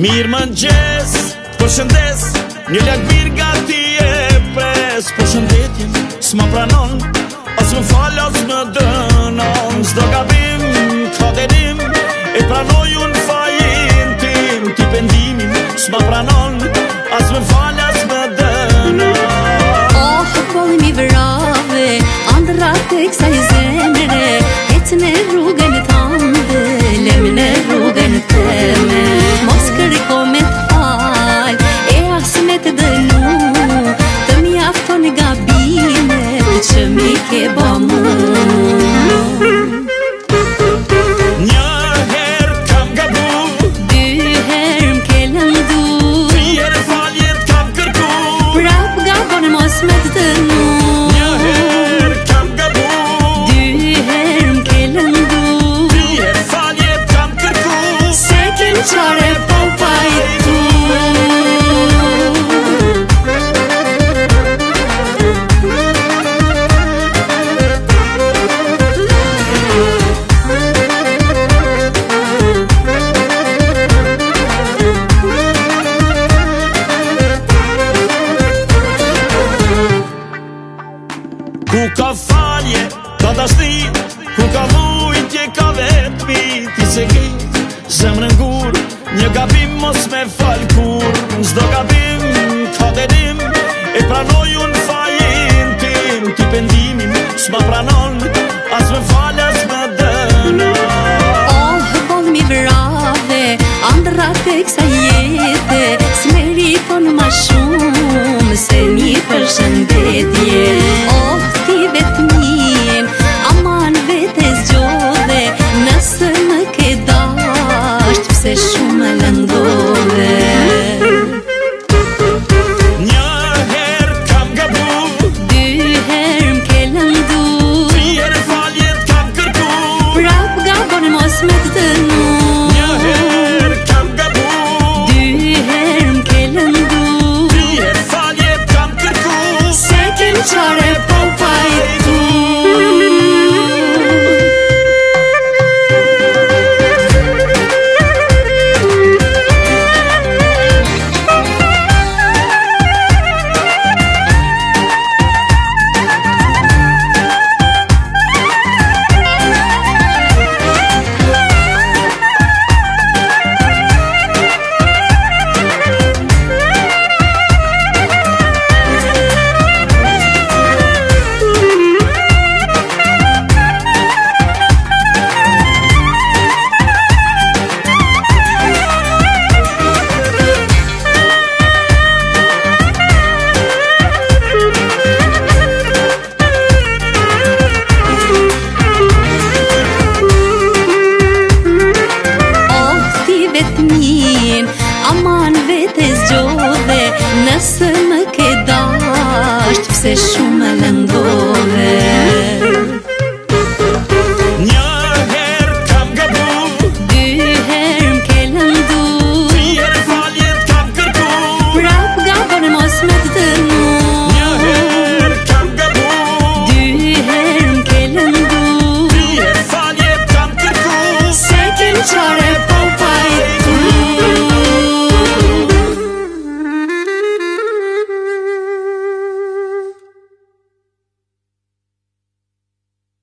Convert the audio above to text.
Mirë më gjesë, përshëndes, një lakë mirë gati e pres Përshëndetjen, s'ma pranon, asë më falë, asë më dënon do gabim, këta derim, e pranoj unë fajin tim Ti pendimim, s'ma pranon, asë më falë qare po paj tu Ku ka falje, ka dashni, ku ka vujtje, ti se gjenë zemrën ngur, Një gabim mos me falkur kur Zdo gabim po të dedim E pranoj unë fajin tim Ti pendimin s'ma pranon As me falas me dëna Oh, hëpon mi vrave Andra të kësa jenë Kesmekte fëmin Aman vetës gjodhe Nëse më ke dasht Pse shumë lëndoj